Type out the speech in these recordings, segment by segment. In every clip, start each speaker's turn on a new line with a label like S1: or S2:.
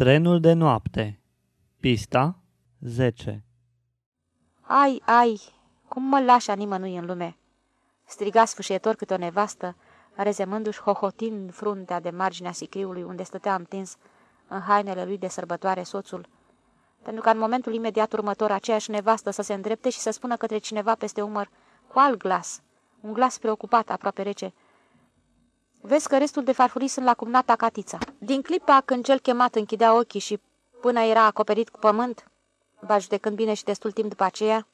S1: Trenul de noapte. Pista 10
S2: Ai, ai, cum mă lași a nimănui în lume!" striga sfâșietor câte o nevastă, rezemându-și hohotind fruntea de marginea sicriului unde stătea întins în hainele lui de sărbătoare soțul, pentru ca în momentul imediat următor aceeași nevastă să se îndrepte și să spună către cineva peste umăr, cu alt glas, un glas preocupat, aproape rece, Vezi că restul de farfurii sunt la cumnata Catița. Din clipa când cel chemat închidea ochii și până era acoperit cu pământ, va judecând bine și destul timp după aceea,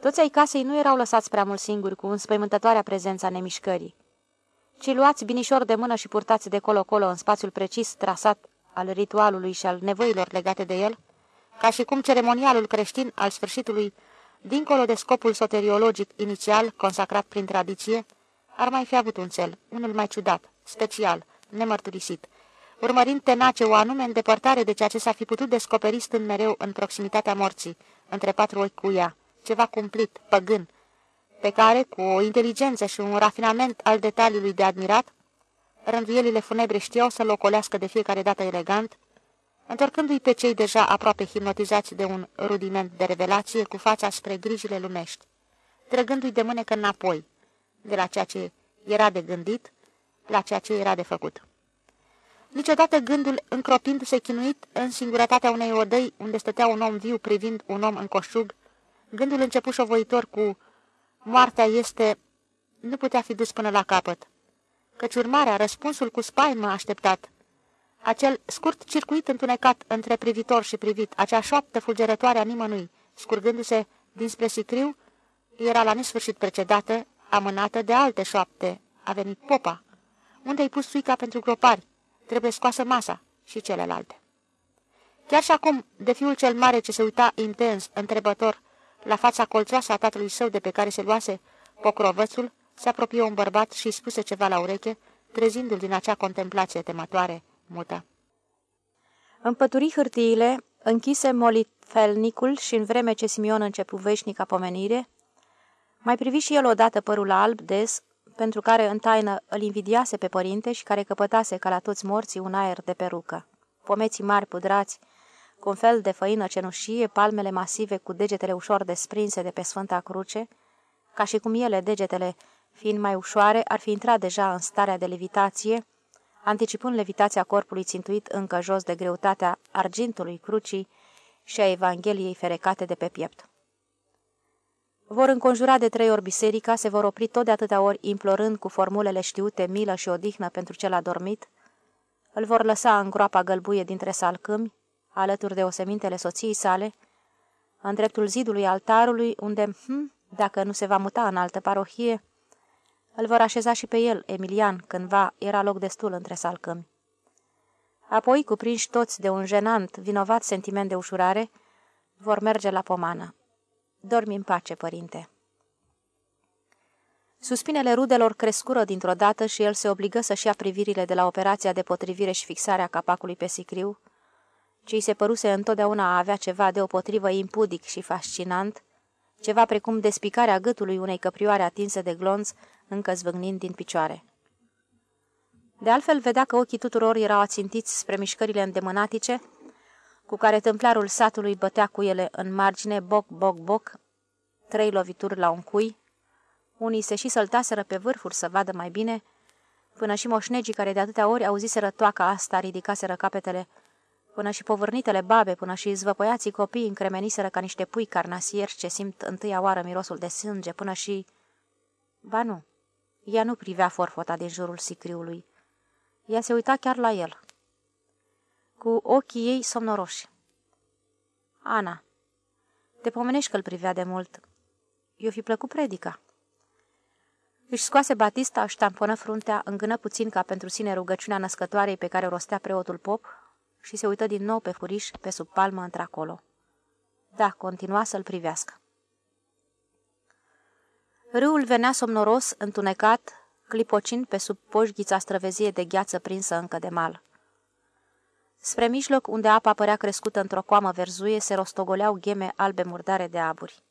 S2: toți ai casei nu erau lăsați prea mult singuri cu înspăimântătoarea prezența nemișcării, ci luați binișor de mână și purtați de colo-colo în spațiul precis trasat al ritualului și al nevoilor legate de el, ca și cum ceremonialul creștin al sfârșitului, dincolo de scopul soteriologic inițial consacrat prin tradiție, ar mai fi avut un cel, unul mai ciudat, special, nemărturisit, urmărind tenace o anume îndepărtare de ceea ce s-a fi putut descoperi stând mereu în proximitatea morții, între patru ochi cu ea, ceva cumplit, păgân, pe care, cu o inteligență și un rafinament al detaliului de admirat, rânduielile funebre știau să-l ocolească de fiecare dată elegant, întorcându-i pe cei deja aproape hipnotizați de un rudiment de revelație cu fața spre grijile lumești, trăgându-i de mânecă înapoi, de la ceea ce era de gândit la ceea ce era de făcut. Niciodată gândul încropindu-se chinuit în singurătatea unei odăi unde stătea un om viu privind un om în coșug, gândul început șovăitor cu moartea este... nu putea fi dus până la capăt, căci urmarea, răspunsul cu spaimă așteptat, acel scurt circuit întunecat între privitor și privit, acea șoaptă fulgerătoare a nimănui, scurgându-se dinspre sicriu, era la nesfârșit precedată amânată de alte șoapte. A venit popa. Unde ai pus suica pentru gropari? Trebuie scoasă masa și celelalte. Chiar și acum, de fiul cel mare ce se uita intens, întrebător, la fața colțoasă a tatălui său de pe care se luase pocrovățul, se apropie un bărbat și spuse ceva la ureche, trezindu-l din acea contemplație temătoare, mută.
S3: Împături hârtiile, închise molitfelnicul și în vreme ce Simion începu veșnica pomenire, mai privi și el odată părul alb, des, pentru care în taină îl invidiase pe părinte și care căpătase ca la toți morții un aer de perucă. Pomeții mari pudrați, cu un fel de făină cenușie, palmele masive cu degetele ușor desprinse de pe Sfânta Cruce, ca și cum ele, degetele, fiind mai ușoare, ar fi intrat deja în starea de levitație, anticipând levitația corpului țintuit încă jos de greutatea argintului crucii și a Evangheliei ferecate de pe piept. Vor înconjura de trei ori biserica, se vor opri tot de atâtea ori implorând cu formulele știute milă și odihnă pentru cel adormit, îl vor lăsa în groapa gălbuie dintre salcâmi, alături de osemintele soției sale, în dreptul zidului altarului, unde, hm, dacă nu se va muta în altă parohie, îl vor așeza și pe el, Emilian, cândva era loc destul între salcâmi. Apoi, cuprinși toți de un jenant, vinovat sentiment de ușurare, vor merge la pomană. Dormi în pace, părinte." Suspinele rudelor crescură dintr-o dată și el se obligă să-și ia privirile de la operația de potrivire și fixare a capacului pe sicriu, ce se păruse întotdeauna a avea ceva deopotrivă impudic și fascinant, ceva precum despicarea gâtului unei căprioare atinse de glonț, încă zvâgnind din picioare. De altfel, vedea că ochii tuturor erau ațintiți spre mișcările îndemânatice, cu care templarul satului bătea cu ele în margine, boc, boc, boc, trei lovituri la un cui. Unii se și săltaseră pe vârfuri să vadă mai bine, până și moșnegii care de atâtea ori auziseră toaca asta ridicaseră capetele, până și povârnitele babe, până și zvăpăiații copii încremeniseră ca niște pui carnasieri ce simt întâia oară mirosul de sânge, până și... Ba nu, ea nu privea forfota din jurul sicriului. Ea se uita chiar la el cu ochii ei somnoroși. Ana, te pomenești că îl privea de mult. Eu fi plăcut predica. Își scoase Batista, își tamponă fruntea, îngână puțin ca pentru sine rugăciunea născătoarei pe care o rostea preotul pop și se uită din nou pe furiș, pe sub palmă, într-acolo. Da, continua să-l privească. Râul venea somnoros, întunecat, clipocind pe sub poșghița străvezie de gheață prinsă încă de mal. Spre mijloc, unde apa părea crescută într-o coamă verzuie, se rostogoleau gheme albe murdare de aburi.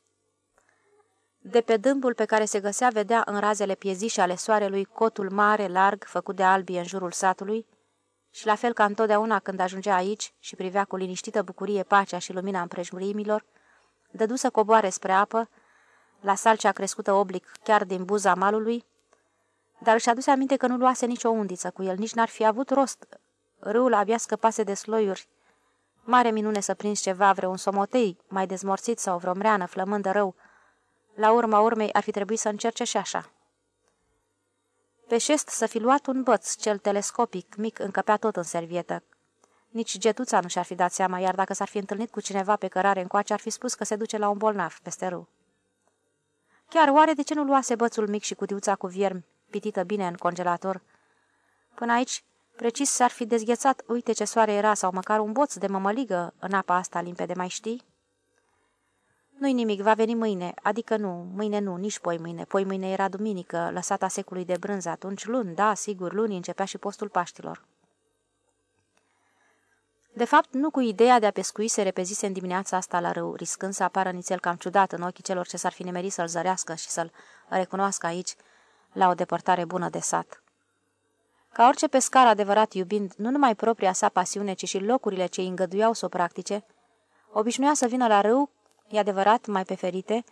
S3: De pe dâmbul pe care se găsea vedea în razele piezișe ale soarelui cotul mare, larg, făcut de albii în jurul satului
S2: Și la fel ca întotdeauna când ajungea aici și privea cu liniștită bucurie pacea și lumina împrejmurimilor, dădu să coboare spre apă, la salcea crescută oblic chiar din buza malului, dar își aduse aminte că nu luase nicio undiță cu el, nici n-ar fi avut rost. Râul abia scăpase de sloiuri. Mare minune să prinzi ceva, vreun somotei mai dezmorțit sau vreo mreană flămândă rău. La urma urmei ar fi trebuit să încerce și așa. Pe șest să fi luat un băț, cel telescopic, mic, încăpea tot în servietă. Nici getuța nu și-ar fi dat seama, iar dacă s-ar fi întâlnit cu cineva pe cărare încoace, ar fi spus că se duce la un bolnav peste râu. Chiar oare de ce nu luase bățul mic și cutiuța cu viermi, pitită bine în congelator? Până aici, precis s-ar fi dezghețat, uite ce soare era, sau măcar un boț de mămăligă în apa asta limpede, mai știi? Nu-i nimic, va veni mâine, adică nu, mâine nu, nici poi mâine. Poi mâine era duminică, lăsata secului de brânză, atunci luni, da, sigur, luni începea și postul Paștilor. De fapt, nu cu ideea de a pescui se repezise în dimineața asta la râu, riscând să apară nițel cam ciudat în ochii celor ce s-ar fi nimerit să-l zărească și să-l recunoască aici, la o depărtare bună de sat. Ca orice pescar adevărat iubind nu numai propria sa pasiune, ci și locurile ce îi îngăduiau să o practice, obișnuia să vină la râu e adevărat, mai pe ferite,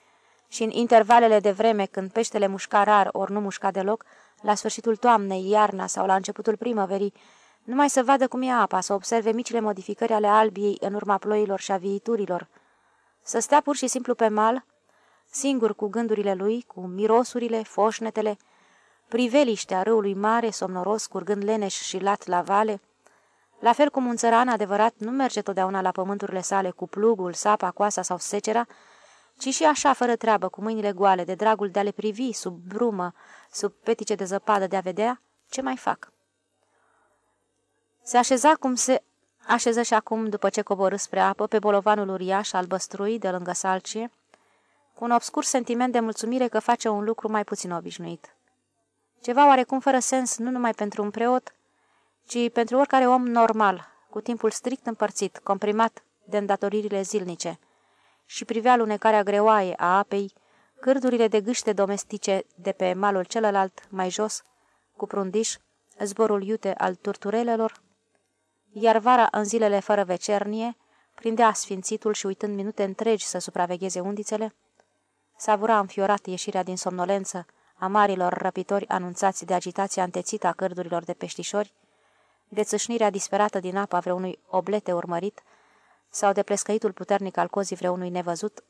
S2: și în intervalele de vreme când peștele mușca rar ori nu mușca deloc, la sfârșitul toamnei, iarna sau la începutul primăverii, numai să vadă cum e apa, să observe micile modificări ale albiei în urma ploilor și a viiturilor, să stea pur și simplu pe mal, singur cu gândurile lui, cu mirosurile, foșnetele, priveliștea râului mare, somnoros, curgând leneș și lat la vale, la fel cum un țăran adevărat nu merge totdeauna la pământurile sale cu plugul, sapa, coasa sau secera, ci și așa, fără treabă, cu mâinile goale, de dragul de a le privi, sub brumă, sub petice de zăpadă de a vedea, ce mai fac? Se așeza cum se așeză și acum, după ce coborâ spre apă, pe bolovanul uriaș al băstrui de lângă salcie, cu un obscur sentiment de mulțumire că face un lucru mai puțin obișnuit. Ceva oarecum fără sens, nu numai pentru un preot, ci pentru oricare om normal, cu timpul strict împărțit, comprimat de îndatoririle zilnice, și privea lunecarea greoaie a apei, cârdurile de gâște domestice de pe malul celălalt, mai jos, cu prundiș, zborul iute al turturelelor, iar vara, în zilele fără vecernie, prindea sfințitul și uitând minute întregi să supravegheze undițele, savura înfiorat ieșirea din somnolență a marilor răpitori anunțați de agitația întețită a cărdurilor de peștișori, de țâșnirea disperată din apa vreunui oblete urmărit sau de plescăitul puternic al cozii vreunui nevăzut,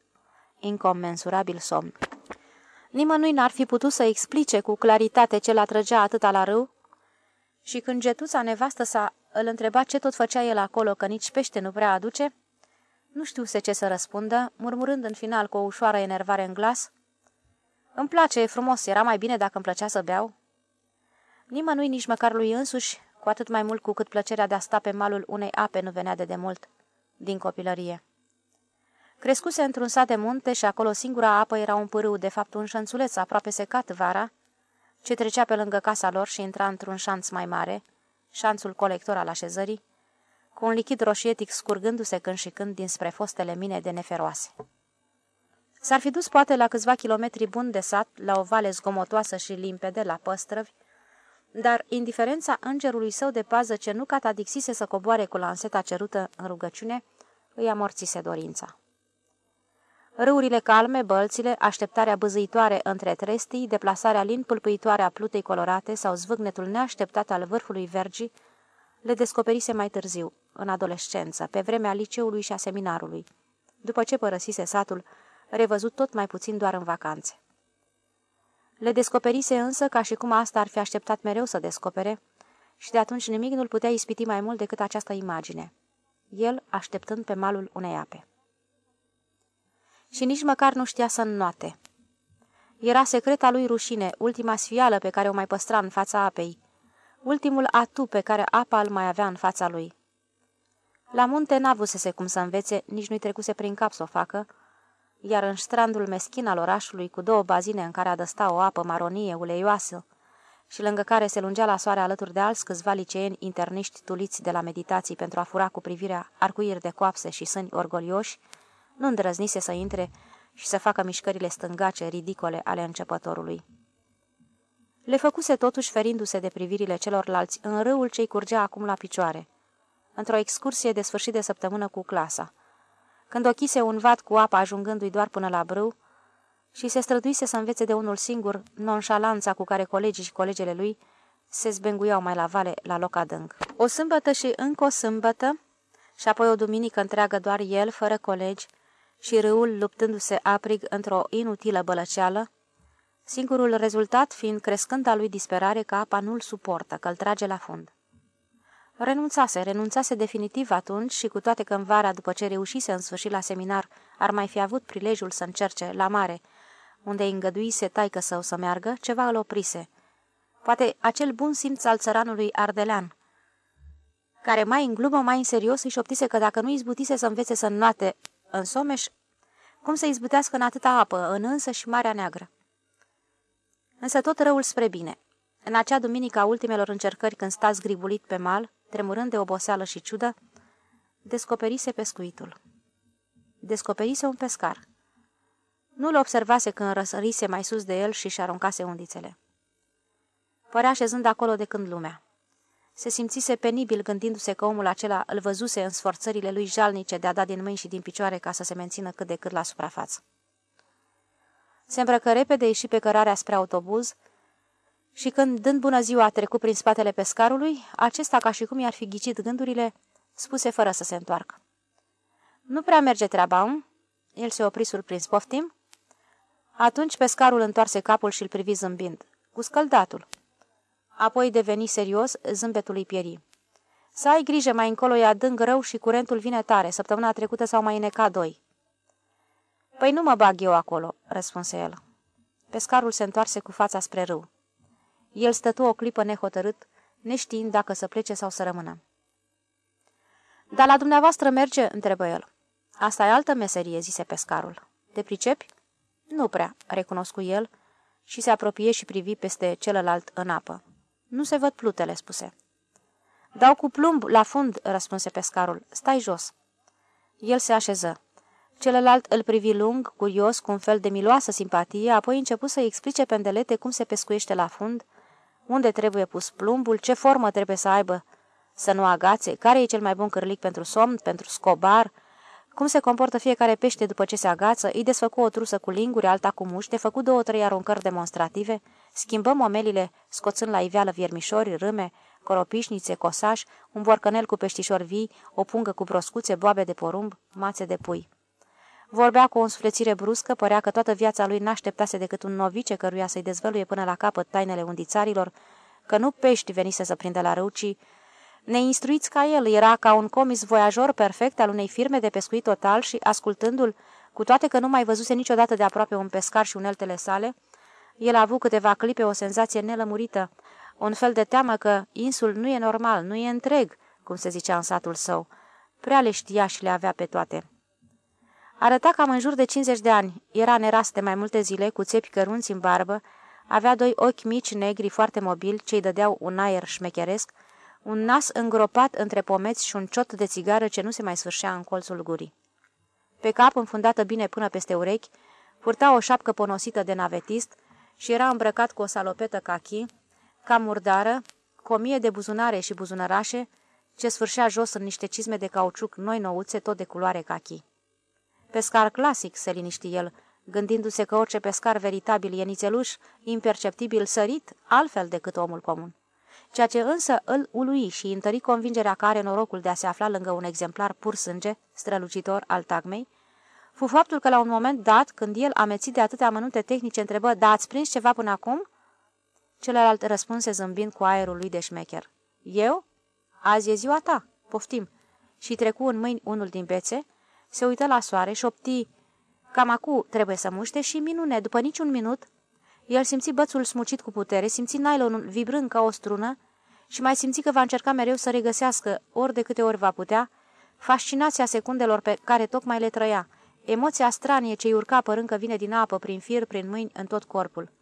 S2: incomensurabil somn. Nimănui n-ar fi putut să explice cu claritate ce l-atrăgea atâta la râu și când getuța nevastă sa îl întreba ce tot făcea el acolo, că nici pește nu vrea aduce, nu știuse ce să răspundă, murmurând în final cu o ușoară enervare în glas, Îmi place, e frumos, era mai bine dacă îmi plăcea să beau." Nimănui, nici măcar lui însuși, cu atât mai mult cu cât plăcerea de a sta pe malul unei ape nu venea de demult, din copilărie. Crescuse într-un sat de munte și acolo singura apă era un pârâu, de fapt un șanțuleț aproape secat vara, ce trecea pe lângă casa lor și intra într-un șanț mai mare, șanțul colector al așezării, cu un lichid roșietic scurgându-se când și când dinspre fostele mine de neferoase. S-ar fi dus poate la câțiva kilometri buni de sat, la o vale zgomotoasă și limpede, la păstrăvi, dar indiferența îngerului său de pază ce nu catadixise să coboare cu lanseta cerută în rugăciune, îi amorțise dorința. Râurile calme, bălțile, așteptarea băzăitoare între trestii, deplasarea lin pâlpâitoare a plutei colorate sau zvâgnetul neașteptat al vârfului vergii, le descoperise mai târziu, în adolescență, pe vremea liceului și a seminarului, după ce părăsise satul, revăzut tot mai puțin doar în vacanțe. Le descoperise însă ca și cum asta ar fi așteptat mereu să descopere și de atunci nimic nu-l putea ispiti mai mult decât această imagine. El așteptând pe malul unei ape. Și nici măcar nu știa să înnoate. Era secreta lui rușine, ultima sfială pe care o mai păstra în fața apei, ultimul atu pe care apa îl mai avea în fața lui. La munte n-avusese cum să învețe, nici nu-i trecuse prin cap să o facă, iar în strandul meschin al orașului, cu două bazine în care adăsta o apă maronie uleioasă și lângă care se lungea la soare alături de alți câțiva liceeni interniști tuliți de la meditații pentru a fura cu privirea arcuiri de coapse și sâni orgolioși, nu îndrăznise să intre și să facă mișcările stângace ridicole ale începătorului. Le făcuse totuși ferindu-se de privirile celorlalți în râul ce-i curgea acum la picioare, într-o excursie de sfârșit de săptămână cu clasa. Când ochise un vat cu apă ajungându-i doar până la brâu și se străduise să învețe de unul singur nonșalanța cu care colegii și colegele lui se zbenguiau mai la vale la loc adânc. O sâmbătă și încă o sâmbătă și apoi o duminică întreagă doar el, fără colegi, și râul luptându-se aprig într-o inutilă bălăceală, singurul rezultat fiind crescânda lui disperare că apa nu-l suportă, că îl trage la fund. Renunțase, renunțase definitiv atunci și cu toate că în vara, după ce reușise în sfârșit la seminar, ar mai fi avut prilejul să încerce la mare, unde îi îngăduise taică său să meargă, ceva îl oprise. Poate acel bun simț al țăranului ardelean, care mai în glumă, mai în serios își șoptise că dacă nu izbutise să învețe să înnoate în Someș, cum să izbutească în atâta apă, în însă și Marea Neagră. Însă tot răul spre bine. În acea duminică a ultimelor încercări, când sta zgribulit pe mal, tremurând de oboseală și ciudă, descoperise pescuitul. Descoperise un pescar. Nu-l observase când răsărise mai sus de el și-și aruncase undițele. Părea șezând acolo de când lumea. Se simțise penibil gândindu-se că omul acela îl văzuse în sforțările lui jalnice de a da din mâini și din picioare ca să se mențină cât de cât la suprafață. Se îmbrăcă repede, ieși pe cărarea spre autobuz și când, dând bună ziua, a trecut prin spatele pescarului, acesta, ca și cum i-ar fi ghicit gândurile, spuse fără să se întoarcă. Nu prea merge treaba, um? El se opri surprins. Poftim? Atunci pescarul întoarse capul și îl privi zâmbind. Cu scăldatul. Apoi deveni serios, zâmbetul îi pieri. Să ai grijă, mai încolo e adânc rău și curentul vine tare. Săptămâna trecută s-au mai necat doi. Păi nu mă bag eu acolo, răspunse el. Pescarul se întoarse cu fața spre râu. El stătu o clipă nehotărât, neștiind dacă să plece sau să rămână. Dar la dumneavoastră merge?" întrebă el. Asta e altă meserie," zise pescarul. Te pricepi?" Nu prea," recunoscu el și se apropie și privi peste celălalt în apă. Nu se văd plutele," spuse. Dau cu plumb la fund," răspunse pescarul. Stai jos." El se așeză. Celălalt îl privi lung, curios, cu un fel de miloasă simpatie, apoi început să-i explice pendelete cum se pescuiește la fund, unde trebuie pus plumbul, ce formă trebuie să aibă, să nu agațe, care e cel mai bun cârlic pentru somn, pentru scobar, cum se comportă fiecare pește după ce se agață, îi desfăcu o trusă cu linguri, alta cu muște, făcu două-trei aruncări demonstrative, schimbăm omelile, scoțând la iveală viermișori, râme, coropișnițe, cosaș, un borcănel cu peștișori vii, o pungă cu broscuțe, boabe de porumb, mațe de pui. Vorbea cu o însuflețire bruscă, părea că toată viața lui n-așteptase decât un novice căruia să-i dezvăluie până la capăt tainele undițarilor, că nu pești venise să prindă la râu, ci neinstruiți ca el, era ca un comis voiajor perfect al unei firme de pescuit total și, ascultându-l, cu toate că nu mai văzuse niciodată de aproape un pescar și uneltele sale, el a avut câteva clipe o senzație nelămurită, un fel de teamă că insul nu e normal, nu e întreg, cum se zicea în satul său. Prea le știa și le avea pe toate. Arăta cam în jur de 50 de ani, era neras de mai multe zile, cu țepi cărunți în barbă, avea doi ochi mici, negri, foarte mobili, ce-i dădeau un aer șmecheresc, un nas îngropat între pomeți și un ciot de țigară ce nu se mai sfârșea în colțul gurii. Pe cap, înfundată bine până peste urechi, purta o șapcă ponosită de navetist și era îmbrăcat cu o salopetă cachi, ca murdară, cu o mie de buzunare și buzunărașe, ce sfârșea jos în niște cizme de cauciuc noi nouțe, tot de culoare cachi. Pescar clasic, se liniști el, gândindu-se că orice pescar veritabil e nițeluș, imperceptibil sărit, altfel decât omul comun. Ceea ce însă îl ului și întări convingerea că are norocul de a se afla lângă un exemplar pur sânge, strălucitor al tagmei, fu faptul că la un moment dat, când el, amețit de atâtea amănunte tehnice, întrebă, da, ați prins ceva până acum?" Celălalt răspunse zâmbind cu aerul lui de șmecher. Eu? Azi e ziua ta, poftim." Și trecu în mâini unul din bețe, se uită la soare și opti, cam acu trebuie să muște și minune, după niciun minut, el simți bățul smucit cu putere, simți nylonul vibrând ca o strună și mai simți că va încerca mereu să regăsească, ori de câte ori va putea, fascinația secundelor pe care tocmai le trăia, emoția stranie ce-i urca părând că vine din apă, prin fir, prin mâini, în tot corpul.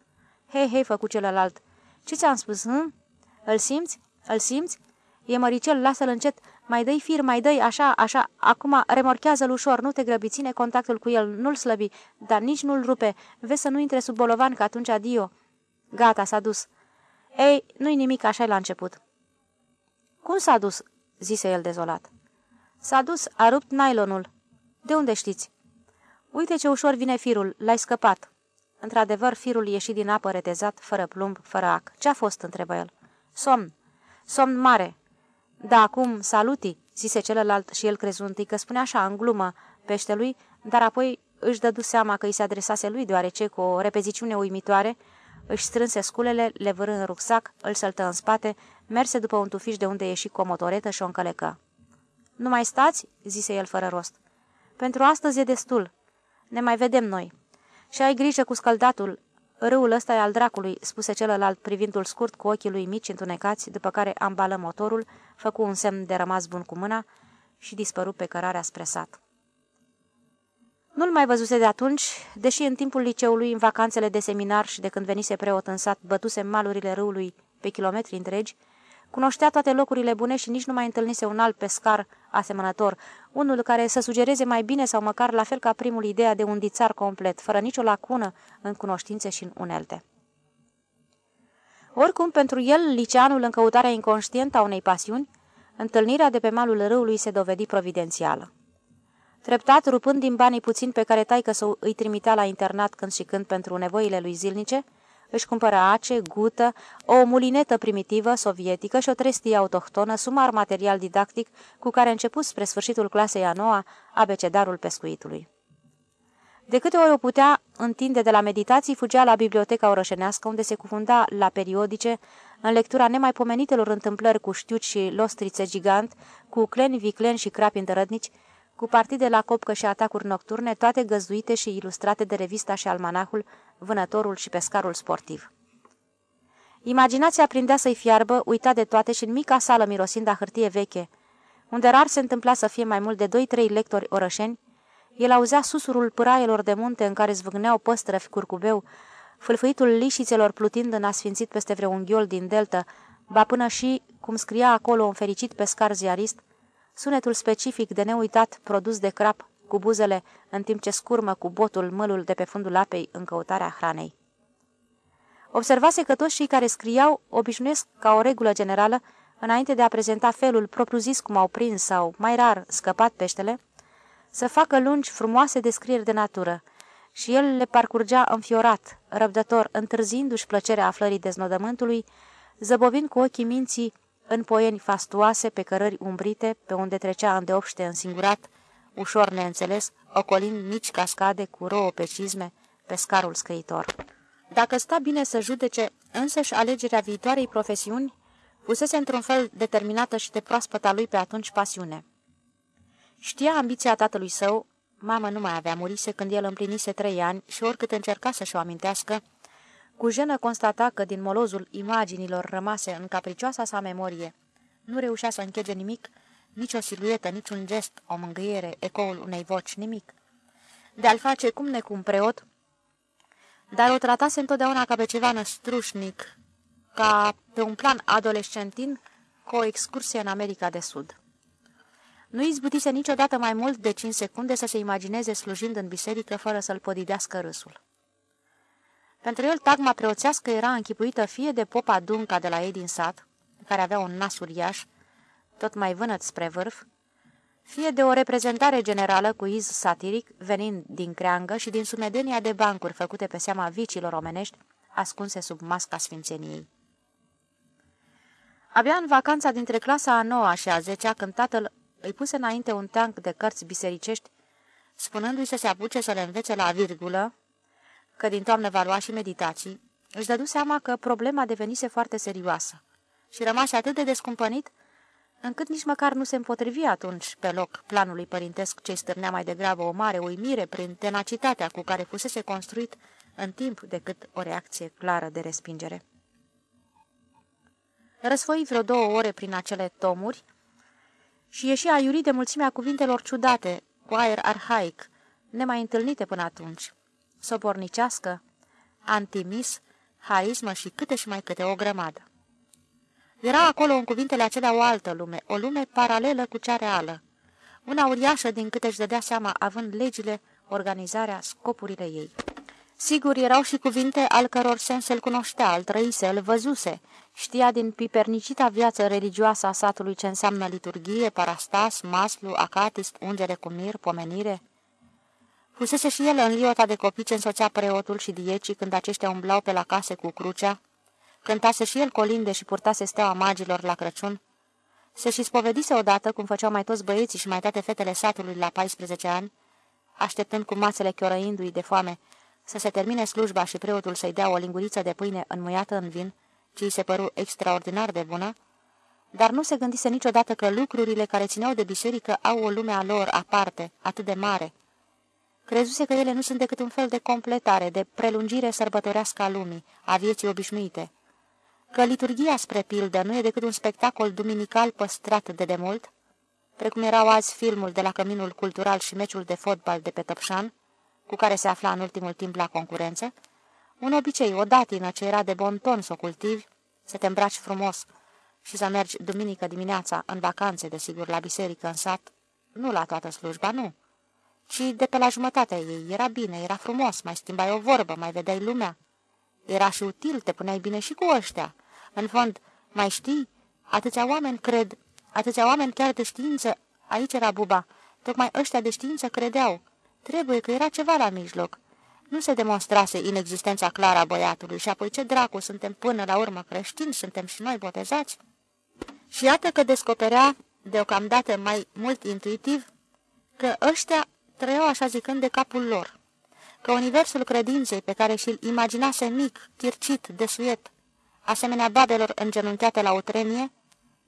S2: Hei, hei, făcu celălalt. Ce ți-am spus, hm? Îl simți? Îl simți? E măricel, lasă-l încet, mai dai fir, mai dai așa, așa, acum remorchează-l ușor, nu te grăbi, ține contactul cu el, nu-l slăbi, dar nici nu-l rupe, vezi să nu intre sub bolovan, că atunci adio. Gata, s-a dus. Ei, nu-i nimic așa la început. Cum s-a dus?" zise el dezolat. S-a dus, a rupt nylonul. De unde știți?" Uite ce ușor vine firul, l-ai scăpat." Într-adevăr, firul ieși din apă retezat, fără plumb, fără ac. Ce-a fost?" întrebă el. Somn. Somn mare." Da, acum, saluti," zise celălalt și el crezuntii că spune așa, în glumă, peștelui, dar apoi își dădu seama că îi se adresase lui, deoarece, cu o repeziciune uimitoare, își strânse sculele, le vârâ în rucsac, îl săltă în spate, merse după un tufiș de unde ieși cu o motoretă și o încălecă. Nu mai stați?" zise el fără rost. Pentru astăzi e destul. Ne mai vedem noi. Și ai grijă cu scăldatul. Râul ăsta e al dracului," spuse celălalt privindul scurt cu ochii lui mici întunecați, după care ambală motorul, făcu un semn de rămas bun cu mâna și dispăru pe cărarea spre sat. Nu-l mai văzuse de atunci, deși în timpul liceului, în vacanțele de seminar și de când venise preot în sat, bătuse malurile râului pe kilometri întregi, cunoștea toate locurile bune și nici nu mai întâlnise un alt pescar asemănător, unul care să sugereze mai bine sau măcar la fel ca primul ideea de un dițar complet, fără nicio lacună în cunoștințe și în unelte. Oricum, pentru el, liceanul în căutarea inconștientă a unei pasiuni, întâlnirea de pe malul râului se dovedi providențială. Treptat, rupând din banii puțin pe care taică să îi trimitea la internat când și când pentru nevoile lui zilnice, își cumpără ace, gută, o mulinetă primitivă sovietică și o trestie autohtonă, sumar material didactic cu care a început spre sfârșitul clasei a noua abecedarul pescuitului. De câte ori o putea întinde de la meditații, fugea la biblioteca orășenească, unde se cufunda la periodice, în lectura nemaipomenitelor întâmplări cu știuci și lostrițe gigant, cu cleni, vicleni și crapi întărădnici, cu partide la copcă și atacuri nocturne, toate găzduite și ilustrate de revista și almanahul, vânătorul și pescarul sportiv. Imaginația prindea să-i fiarbă, uita de toate și în mica sală mirosind a hârtie veche, unde rar se întâmpla să fie mai mult de doi-trei lectori orășeni, el auzea susurul pâraielor de munte în care zvâgneau păstrăvi curcubeu, fâlfâitul lișițelor plutind în asfințit peste vreun ghiol din delta, ba până și, cum scria acolo un fericit pescar ziarist, Sunetul specific de neuitat produs de crap cu buzele în timp ce scurmă cu botul mălul de pe fundul apei în căutarea hranei. Observase că toți cei care scriau obișnuiesc ca o regulă generală, înainte de a prezenta felul propriu-zis cum au prins sau, mai rar, scăpat peștele, să facă lungi, frumoase descrieri de natură, și el le parcurgea înfiorat, răbdător, întârziindu-și plăcerea aflării deznodământului, zăbovind cu ochii minții în poieni fastuoase, pe cărări umbrite, pe unde trecea îndeopște însingurat, ușor neînțeles, ocolind mici cascade cu rouă pe cizme, pescarul scriitor. Dacă sta bine să judece, însăși alegerea viitoarei profesiuni fusese într-un fel determinată și de proaspăta lui pe atunci pasiune. Știa ambiția tatălui său, mamă nu mai avea murise când el împlinise trei ani și oricât încerca să-și o amintească, cu jenă constata că din molozul imaginilor rămase în capricioasa sa memorie nu reușea să închege nimic, nici o siluetă, nici un gest, o mângâiere, ecoul unei voci, nimic. De-al face cum necum preot, dar o tratase întotdeauna ca pe ceva năstrușnic, ca pe un plan adolescentin, cu o excursie în America de Sud. Nu izbutise niciodată mai mult de 5 secunde să se imagineze slujind în biserică fără să-l podidească râsul. Pentru el, tagma preoțească era închipuită fie de popa Dunca de la ei din sat, care avea un nas uriaș, tot mai vânăt spre vârf, fie de o reprezentare generală cu iz satiric, venind din creangă și din sumedenia de bancuri făcute pe seama vicilor omenești, ascunse sub masca sfințeniei. Abia în vacanța dintre clasa a noua și a zecea, când tatăl îi puse înainte un teanc de cărți bisericești, spunându-i să se apuce să le învețe la virgulă, că din toamnă va lua și meditații, își dădu seama că problema devenise foarte serioasă și rămase atât de descumpănit, încât nici măcar nu se împotrivi atunci pe loc planului părintesc ce stârnea mai degrabă o mare uimire prin tenacitatea cu care fusese construit în timp decât o reacție clară de respingere. Răsfoi vreo două ore prin acele tomuri și ieși aiurit de mulțimea cuvintelor ciudate, cu aer arhaic, nemai întâlnite până atunci sobornicească, antimis, haismă și câte și mai câte o grămadă. Era acolo în cuvintele acelea o altă lume, o lume paralelă cu cea reală, una uriașă din câte își dădea seama având legile, organizarea, scopurile ei. Sigur, erau și cuvinte al căror sens îl cunoștea, îl trăise, îl văzuse. Știa din pipernicita viață religioasă a satului ce înseamnă liturghie, parastas, maslu, acatist, ungere cu mir, pomenire. Fusese și el în liota de copii ce însoțea preotul și diecii când aceștia umblau pe la case cu crucea. Cântase și el colinde și purtase steaua magilor la Crăciun. Se și spovedise odată, cum făceau mai toți băieții și mai toate fetele satului la 14 ani, așteptând cu mațele chiorăindu-i de foame, să se termine slujba și preotul să-i dea o linguriță de pâine înmuiată în vin, ci se păru extraordinar de bună, dar nu se gândise niciodată că lucrurile care țineau de biserică au o lume a lor aparte, atât de mare. Crezuse că ele nu sunt decât un fel de completare, de prelungire sărbătorească a lumii, a vieții obișnuite. Că liturgia, spre pildă, nu e decât un spectacol duminical păstrat de demult, precum erau azi filmul de la Căminul Cultural și meciul de fotbal de pe Tăpșan, cu care se afla în ultimul timp la concurență, un obicei, o datină ce era de bon ton să o cultivi, să te îmbraci frumos și să mergi duminică dimineața în vacanțe, desigur, la biserică, în sat, nu la toată slujba, nu, ci de pe la jumătatea ei. Era bine, era frumos, mai schimbai o vorbă, mai vedeai lumea. Era și util, te puneai bine și cu ăștia. În fond, mai știi, atâția oameni cred, atâția oameni chiar de știință, aici era buba, tocmai ăștia de știință credeau. Trebuie că era ceva la mijloc. Nu se demonstrase inexistența clară a băiatului și apoi ce dracu, suntem până la urmă creștini, suntem și noi botezați? Și iată că descoperea, deocamdată mai mult intuitiv, că ăștia trăiau așa zicând de capul lor, că universul credinței pe care și-l imaginase mic, chircit, desuiet, asemenea babelor îngenunchiate la utrenie,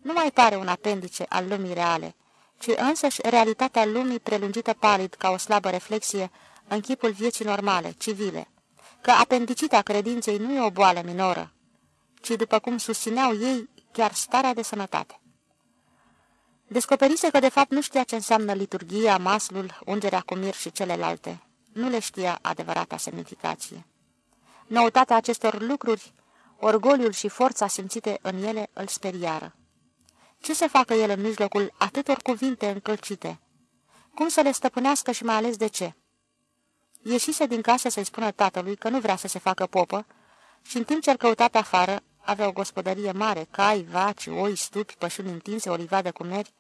S2: nu mai pare un apendice al lumii reale, ci însăși realitatea lumii prelungită palid ca o slabă reflexie în chipul vieții normale, civile, că apendicita credinței nu e o boală minoră, ci, după cum susțineau ei, chiar starea de sănătate. Descoperise că de fapt nu știa ce înseamnă liturgia, maslul, ungerea cu mir și celelalte. Nu le știa adevărata semnificație. Noutatea acestor lucruri, orgoliul și forța simțite în ele îl speriară. Ce să facă el în mijlocul atâtor cuvinte încălcite? Cum să le stăpânească și mai ales de ce? Ieșise din casă să-i spună tatălui că nu vrea să se facă popă și în timp ce-l căuta pe afară, avea o gospodărie mare, cai, vaci, oi, stupi, pășuni întinse, o livadă cu meri.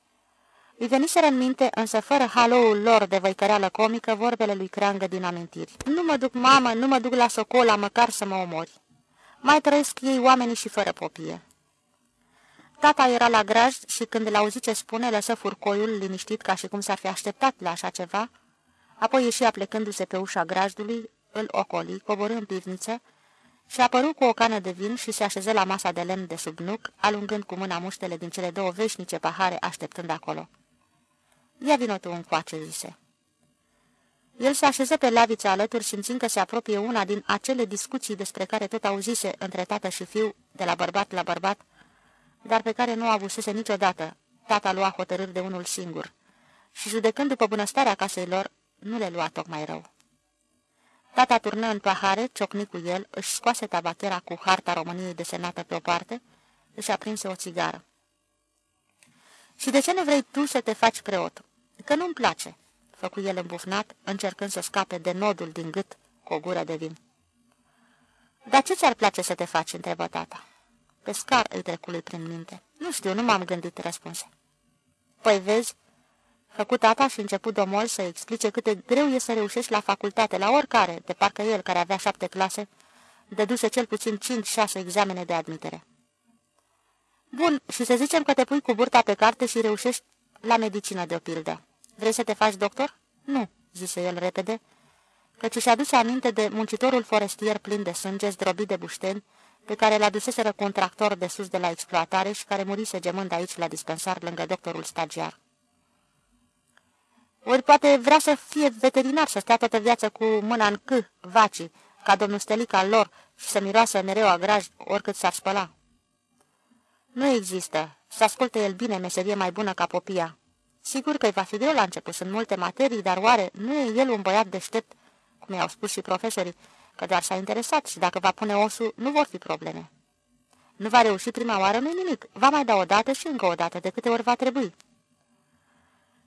S2: Îi veniseră în minte, însă fără haloul lor de văicăreală comică, vorbele lui creangă din amintiri. Nu mă duc, mamă, nu mă duc la Socola, măcar să mă omori. Mai trăiesc ei oamenii și fără popie. Tata era la graj și când l auzi ce spune, lăsă furcoiul liniștit ca și cum s-ar fi așteptat la așa ceva, apoi ieși aplecându-se pe ușa grajdului, îl ocoli, coborâ în pivniță și apăru cu o cană de vin și se așeză la masa de lemn de sub nuc, alungând cu mâna muștele din cele două veșnice pahare, așteptând acolo. Ia vină tu încoace, zise. El se așeză pe laviță alături, simțind că se apropie una din acele discuții despre care tot auzise între tată și fiu, de la bărbat la bărbat, dar pe care nu avusese niciodată. Tata lua hotărâri de unul singur și, judecând după bunăstarea casei lor, nu le lua tocmai rău. Tata turnă în pahare, ciocni cu el, își scoase tabachera cu harta României desenată pe o parte, își aprinse o țigară. Și de ce nu vrei tu să te faci preot? Că nu-mi place, făcu el îmbufnat, încercând să scape de nodul din gât cu o gură de vin. Dar ce ți-ar place să te faci?" întrebă tata. Pescar îi trecului prin minte. Nu știu, nu m-am gândit, răspunse. Păi vezi, făcut tata și început domol să explice cât de greu e să reușești la facultate, la oricare, de parcă el, care avea șapte clase, dăduse cel puțin cinci-șase examene de admitere. Bun, și să zicem că te pui cu burta pe carte și reușești la medicină de o pildă. Vrei să te faci doctor? Nu, zise el repede, căci și aduse aminte de muncitorul forestier plin de sânge, zdrobit de bușteni, pe care l-a duseseră cu un tractor de sus de la exploatare și care murise gemând aici la dispensar lângă doctorul stagiar. Ori poate vrea să fie veterinar, să stea toată viața cu mâna în c, vacii, ca domnul Stelica lor și să miroasă mereu a graj oricât s-ar spăla. Nu există. Să asculte el bine meserie mai bună ca popia. Sigur că îi va fi greu la început, sunt multe materii, dar oare nu e el un băiat deștept, cum i-au spus și profesorii, că doar s-a interesat și dacă va pune osul, nu vor fi probleme. Nu va reuși prima oară, nu nimic. Va mai da o dată și încă o dată, de câte ori va trebui.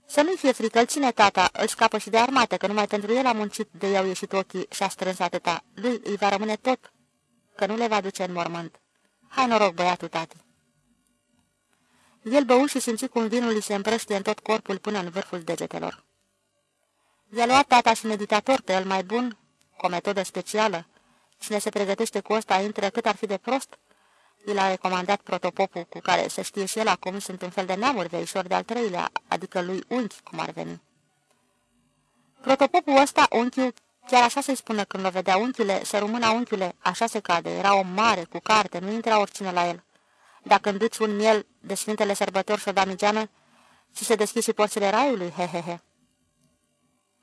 S2: Să nu-i fie frică, îl ține tata, îl scapă și de armată, că numai pentru el a muncit de i-au ieșit ochii și a strâns atâta. Lui îi va rămâne tot, că nu le va duce în mormânt. Hai noroc, băiatul tati. El bău și simți cum vinul îi se împrăștie în tot corpul până în vârful degetelor. I-a luat tata și meditator pe el mai bun, cu o metodă specială. Cine se pregătește cu ăsta intră cât ar fi de prost. I l-a recomandat protopopul cu care se știe și el acum sunt un fel de neamuri veișori de-al treilea, adică lui unchi, cum ar veni. Protopopul ăsta, unchiul, chiar așa se spună când l vedea unchiule, să rămână unchiule, așa se cade, era o mare, cu carte, nu intra oricine la el. Dacă înduci un miel de Sfintele Sărbători și o damigeană, ți se deschid și porțile raiului, he, he, he.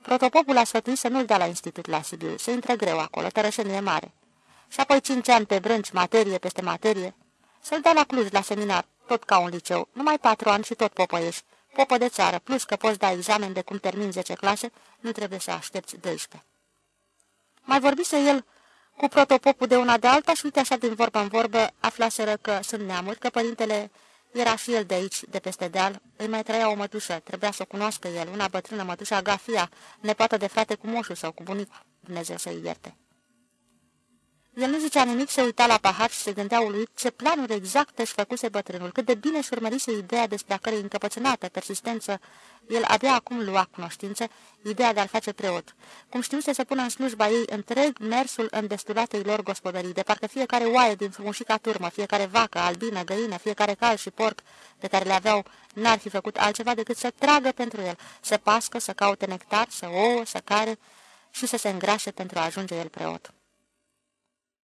S2: Protopopul a sfătuit să nu-l dea la institut la Sibiu, să intre greu acolo, tărășenie mare. Și apoi cinci ani pe brânci, materie peste materie. Să-l dea la Cluj, la seminar, tot ca un liceu, numai patru ani și tot popăiești. Popă de țară, plus că poți da examen de cum termin 10 clase, nu trebuie să aștepți 12. Mai vorbise el cu protopopul de una de alta și uite așa din vorbă în vorbă aflaseră că sunt neamuri, că părintele era și el de aici, de peste deal, îi mai trăia o mătușă, trebuia să o cunoască el, una bătrână mătușa Agafia, nepoată de frate cu moșul sau cu bunicul, Dumnezeu să-i ierte. El nu zicea nimic, se uita la pahar și se gândea uluit ce planuri exacte își făcuse bătrânul, cât de bine își urmărise ideea despre a cărei încăpățânată persistență el abia acum lua cunoștință, ideea de a-l face preot. Cum știuse să pună în slujba ei întreg mersul în destulatei lor gospodării, de parcă fiecare oaie din frumușica turmă, fiecare vacă, albină, găină, fiecare cal și porc pe care le aveau, n-ar fi făcut altceva decât să tragă pentru el, să pască, să caute nectar, să ouă, să care și să se îngrașe pentru a ajunge el preot.